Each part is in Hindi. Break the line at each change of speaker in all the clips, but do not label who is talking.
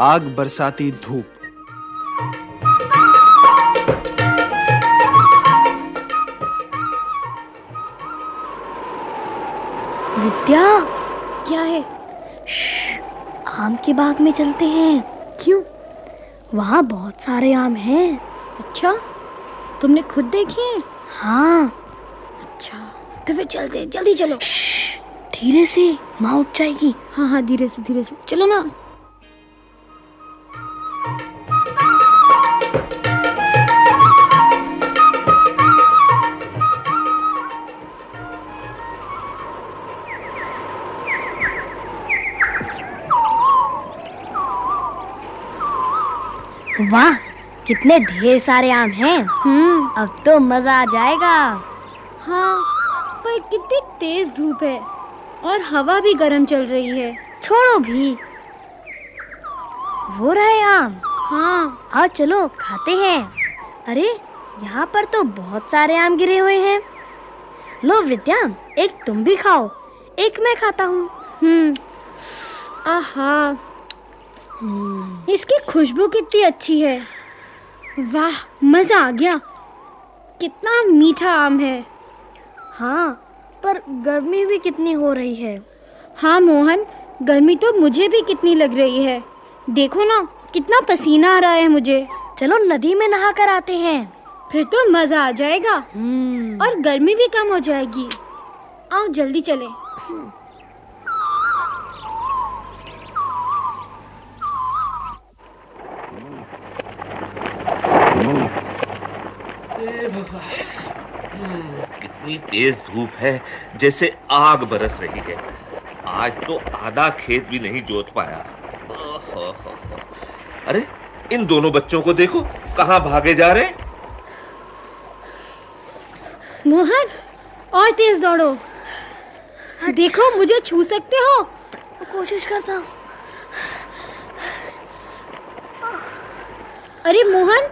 आग बरसाती धूप।
विद्या,
क्या है?
आम के बाग में चलते हैं।
क्यों?
वहाँ बहुत सारे आम हैं।
अच्छा तुमने खुद देखे हैं। अच्छा तो फिर चलते हैं, जल्दी चलो।
धीरे से माँ उठ जाएगी।
हाँ हाँ धीरे से धीरे से। चलो ना।
वाह कितने ढेर सारे आम हैं।
हम्म।
अब तो मज़ा आ जाएगा।
हाँ पर कितनी तेज धूप है। और हवा भी गर्म चल रही है।
छोड़ो भी। वो रहे आम।
हाँ।
आओ चलो खाते हैं। अरे यहाँ पर तो बहुत सारे आम गिरे हुए हैं। लो विद्या एक तुम भी खाओ। एक मैं खाता हूँ।
हम्म। आहा। इसकी खुशबू कितनी अच्छी है। वाह मज़ा आ गया। कितना मीठा आम है।
हाँ पर गर्मी भी कितनी हो रही है?
हाँ मोहन गर्मी तो मुझे भी कितनी लग रही है। देखो ना कितना पसीना आ रहा है मुझे।
चलो नदी में नहा कर आते हैं।
फिर तो मज़ा आ जाएगा।
हम्म,
और गर्मी भी कम हो जाएगी। आओ जल्दी चले।
ए भगवान। कितनी तेज धूप है जैसे आग बरस रही है। आज तो आधा खेत भी नहीं जोत पाया। हो हो। अरे इन दोनों बच्चों को देखो कहाँ भागे जा रहे
मोहन और तेज दौड़ो। देखो मुझे छू सकते हो?
कोशिश करता हूँ।
अरे मोहन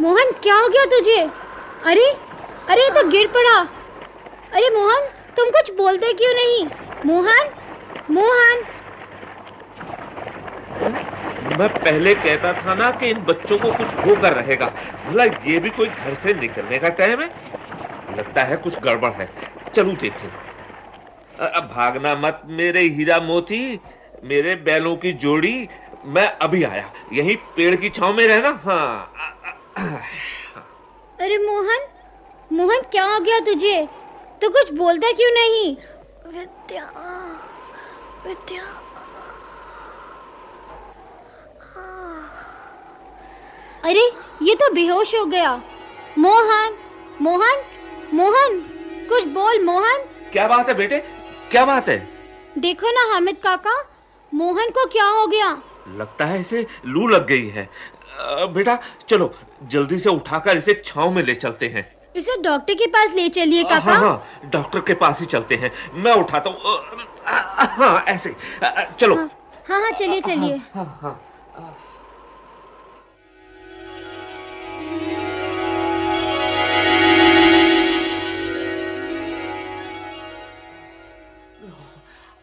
मोहन क्या हो गया तुझे? अरे अरे तो गिर पड़ा। अरे मोहन तुम कुछ बोलते क्यों नहीं? मोहन मोहन।
मैं पहले कहता था ना कि इन बच्चों को कुछ होकर रहेगा। भला ये भी कोई घर से निकलने का टाइम है? लगता है कुछ गड़बड़ है। चलू देखूँ। अब भागना मत मेरे हीरा मोती मेरे बैलों की जोड़ी। मैं अभी आया। यही पेड़ की छांव में रहना। हाँ।
अरे मोहन मोहन क्या हो गया तुझे? तू कुछ बोलता क्यों नहीं?
विद्या विद्या।
अरे ये तो बेहोश हो गया। मोहन मोहन मोहन कुछ बोल मोहन।
क्या बात है बेटे? क्या बात है?
देखो ना हामिद काका मोहन को क्या हो गया?
लगता है इसे लू लग गई है। बेटा चलो जल्दी से उठाकर इसे छांव में ले चलते हैं।
इसे डॉक्टर के पास ले चलिए
हाँ
काका।
हाँ डॉक्टर के पास ही चलते हैं। मैं उठाता हूँ। हाँ ऐसे। चलो।
हाँ हाँ चलिए चलिए।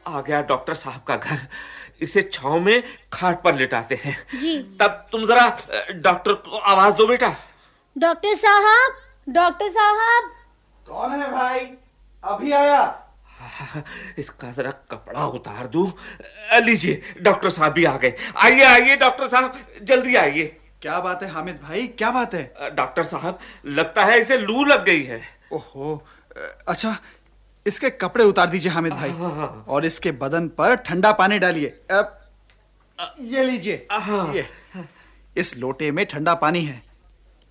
आ गया डॉक्टर साहब का घर। इसे छांव में खाट पर लिटाते हैं।
जी।
तब तुम जरा डॉक्टर को आवाज़ दो बेटा।
डॉक्टर साहब डॉक्टर साहब।
कौन है भाई? अभी आया।
इसका जरा कपड़ा उतार दूँ। लीजिए डॉक्टर साहब भी आ गए। आइए आइए डॉक्टर साहब जल्दी आइए।
क्या बात है हामिद भाई? क्या बात है?
डॉक्टर साहब लगता है इसे लू लग गई है।
ओहो अच्छा इसके कपड़े उतार दीजिए हामिद भाई। और इसके बदन पर ठंडा पानी डालिए। ये लीजिए।
हाँ।
ये इस लोटे में ठंडा पानी है।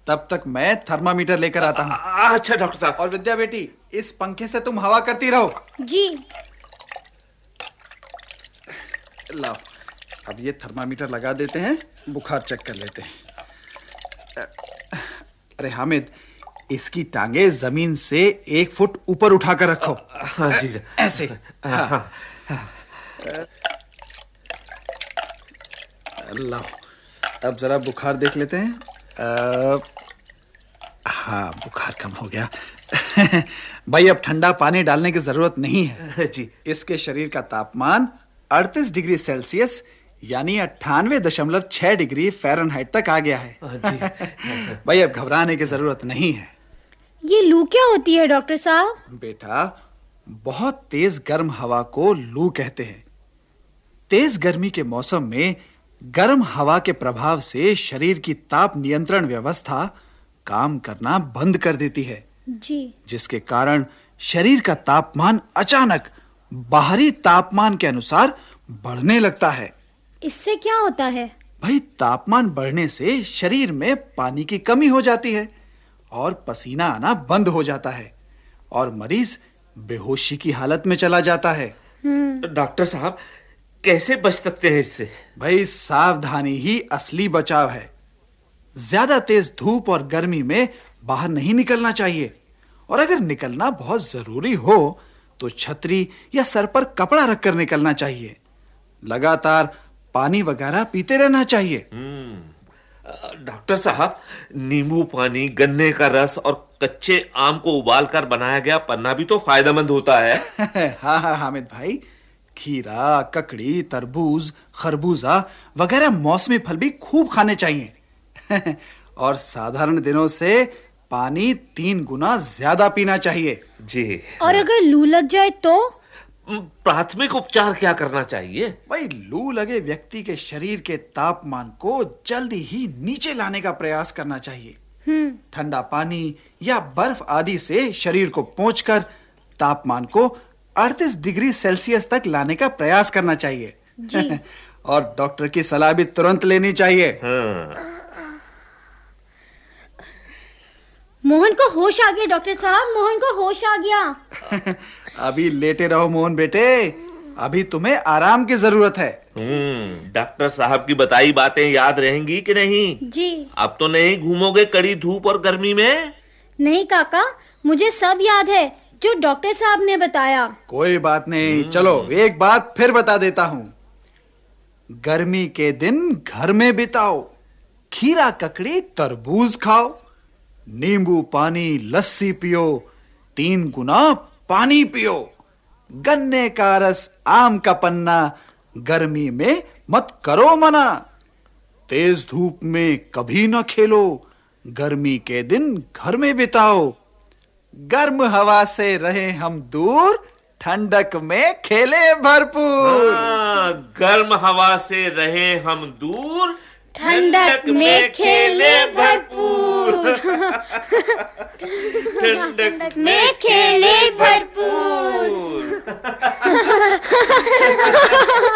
तब तक मैं थर्मामीटर लेकर आता हूँ।
अच्छा डॉक्टर साहब।
और विद्या बेटी इस पंखे से तुम हवा करती रहो।
जी।
लाओ अब ये थर्मामीटर लगा देते हैं बुखार चेक कर लेते हैं। अरे हामिद इसकी टांगे ज़मीन से एक फुट ऊपर उठाकर रखो।
हाँ जी
ऐसे। हाँ। लाओ अब जरा बुखार देख लेते हैं। हाँ बुखार कम हो गया। भाई अब ठंडा पानी डालने की ज़रूरत नहीं है।
जी।
इसके शरीर का तापमान 38 डिग्री सेल्सियस यानी अट्ठानवे दशमलव छह डिग्री फ़ारेनहाइट तक आ गया है। जी। भाई अब घबराने की ज़रूरत नहीं है।
ये लू क्या होती है डॉक्टर साहब?
बेटा बहुत तेज गर्म हवा को लू कहते हैं। तेज गर्मी के मौसम में गर्म हवा के प्रभाव से शरीर की ताप नियंत्रण व्यवस्था काम करना बंद कर देती है।
जी।
जिसके कारण शरीर का तापमान अचानक बाहरी तापमान के अनुसार बढ़ने लगता है।
इससे क्या होता है?
भाई तापमान बढ़ने से शरीर में पानी की कमी हो जाती है और पसीना आना बंद हो जाता है और मरीज़ बेहोशी की हालत में चला जाता है।
डॉक्टर साहब कैसे बच सकते हैं इससे?
भाई सावधानी ही असली बचाव है। ज़्यादा तेज धूप और गर्मी में बाहर नहीं निकलना चाहिए। और अगर निकलना बहुत ज़रूरी हो तो छतरी या सर पर कपड़ा रखकर निकलना चाहिए। लगातार पानी वगैरह पीते रहना चाहिए।
डॉक्टर साहब नींबू पानी गन्ने का रस और कच्चे आम को उबालकर बनाया गया पन्ना भी तो फ़ायदेमंद होता है।
हाँ हाँ हामिद भाई। खीरा ककड़ी तरबूज खरबूजा वगैरह मौसमी फल भी खूब खाने चाहिए। और साधारण दिनों से पानी तीन गुना ज़्यादा पीना चाहिए।
जी।
और अगर लू लग जाए तो?
प्राथमिक उपचार क्या करना चाहिए?
भाई लू लगे व्यक्ति के शरीर के तापमान को जल्दी ही नीचे लाने का प्रयास करना चाहिए।
हम्म।
ठंडा पानी या बर्फ़ आदि से शरीर को पोंछकर तापमान को 38 डिग्री सेल्सियस तक लाने का प्रयास करना चाहिए।
जी।
और डॉक्टर की सलाह भी तुरंत लेनी चाहिए।
हाँ।
मोहन को होश आ गया डॉक्टर साहब। मोहन को होश आ गया।
अभी लेटे रहो मोहन बेटे। अभी तुम्हें आराम की ज़रूरत है।
हम्म डॉक्टर साहब की बताई बातें याद रहेंगी कि नहीं?
जी।
अब तो नहीं घूमोगे कड़ी धूप और गर्मी में?
नहीं काका मुझे सब याद है। जो डॉक्टर साहब ने बताया।
कोई बात नहीं। चलो, एक बात फिर बता देता हूँ। गर्मी के दिन घर में बिताओ, खीरा ककड़ी, तरबूज खाओ, नींबू पानी, लस्सी पियो, तीन गुना पानी पियो। गन्ने का रस, आम का पन्ना, गर्मी में मत करो मना। तेज धूप में कभी न खेलो, गर्मी के दिन घर में बिताओ। गर्म हवा से रहे हम दूर ठंडक में खेले भरपूर।
हाँ, गर्म हवा से रहे हम दूर
ठंडक में खेले भरपूर।
ठंडक
में खेले भरपूर।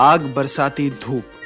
आग बरसाती धूप।